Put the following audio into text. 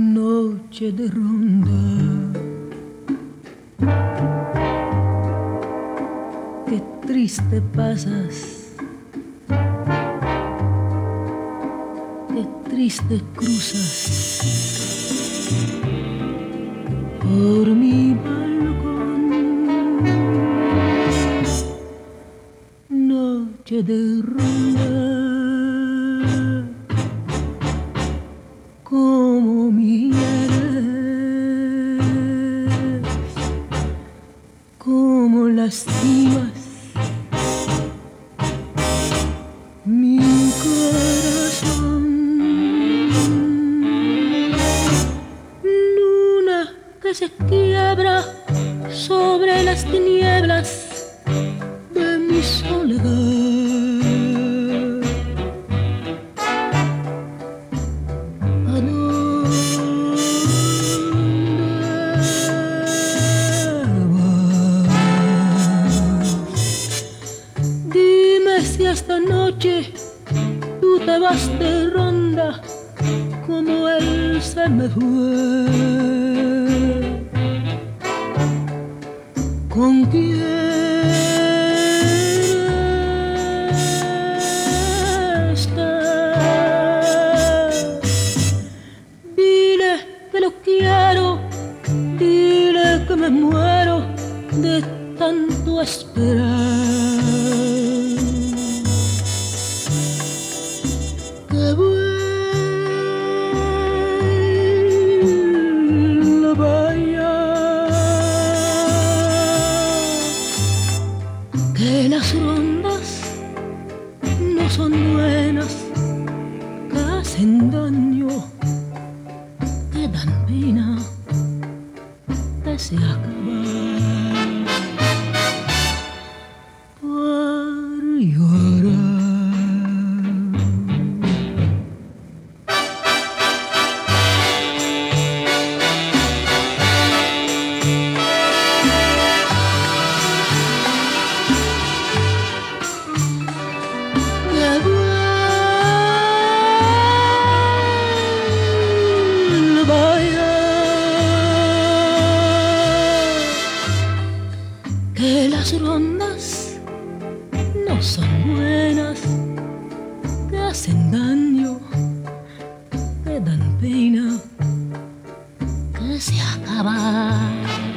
noche de ronda. Qué triste pasas, qué triste cruzas por mi balcón. Noche de ronda. Lastimas mi corazón. Luna que se quiebra sobre las tinieblas si esta noche tú te vas de ronda como él se me fue. ¿Con quién estás? Dile que lo quiero, dile que me muero de tanto esperar. Que las rondas no son buenas, hacen daño, que dan pena, que se las rondas no son buenas, te hacen daño, te dan pena que se acaba.